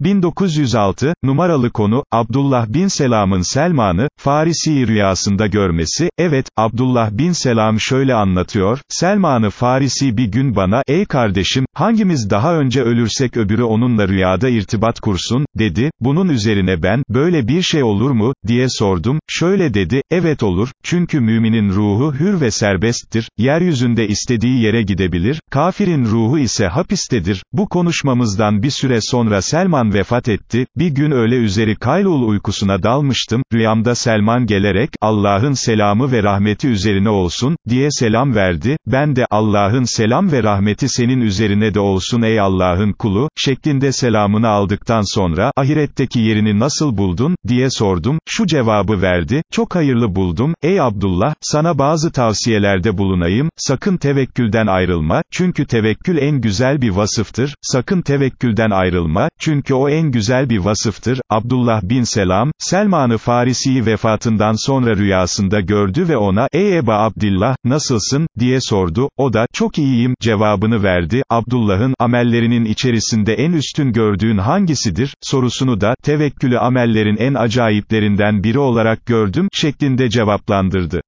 1906, numaralı konu, Abdullah bin Selam'ın Selman'ı, Farisi rüyasında görmesi, evet, Abdullah bin Selam şöyle anlatıyor, Selman'ı Farisi bir gün bana, ey kardeşim, hangimiz daha önce ölürsek öbürü onunla rüyada irtibat kursun, dedi, bunun üzerine ben, böyle bir şey olur mu, diye sordum, şöyle dedi, evet olur, çünkü müminin ruhu hür ve serbesttir, yeryüzünde istediği yere gidebilir, kafirin ruhu ise hapistedir, bu konuşmamızdan bir süre sonra Selman vefat etti, bir gün öğle üzeri Kaylul uykusuna dalmıştım, rüyamda Selman gelerek, Allah'ın selamı ve rahmeti üzerine olsun, diye selam verdi, ben de, Allah'ın selam ve rahmeti senin üzerine de olsun ey Allah'ın kulu, şeklinde selamını aldıktan sonra, ahiretteki yerini nasıl buldun, diye sordum, şu cevabı verdi, çok hayırlı buldum, ey Abdullah, sana bazı tavsiyelerde bulunayım, sakın tevekkülden ayrılma, çünkü tevekkül en güzel bir vasıftır, sakın tevekkülden ayrılma, çünkü o en güzel bir vasıftır, Abdullah bin Selam, Selman-ı Farisi'yi vefatından sonra rüyasında gördü ve ona, ey Eba Abdillah, nasılsın, diye sordu, o da, çok iyiyim, cevabını verdi, Abdullah'ın, amellerinin içerisinde en üstün gördüğün hangisidir, sorusunu da, tevekkülü amellerin en acayiplerinden biri olarak gördüm, şeklinde cevaplandırdı.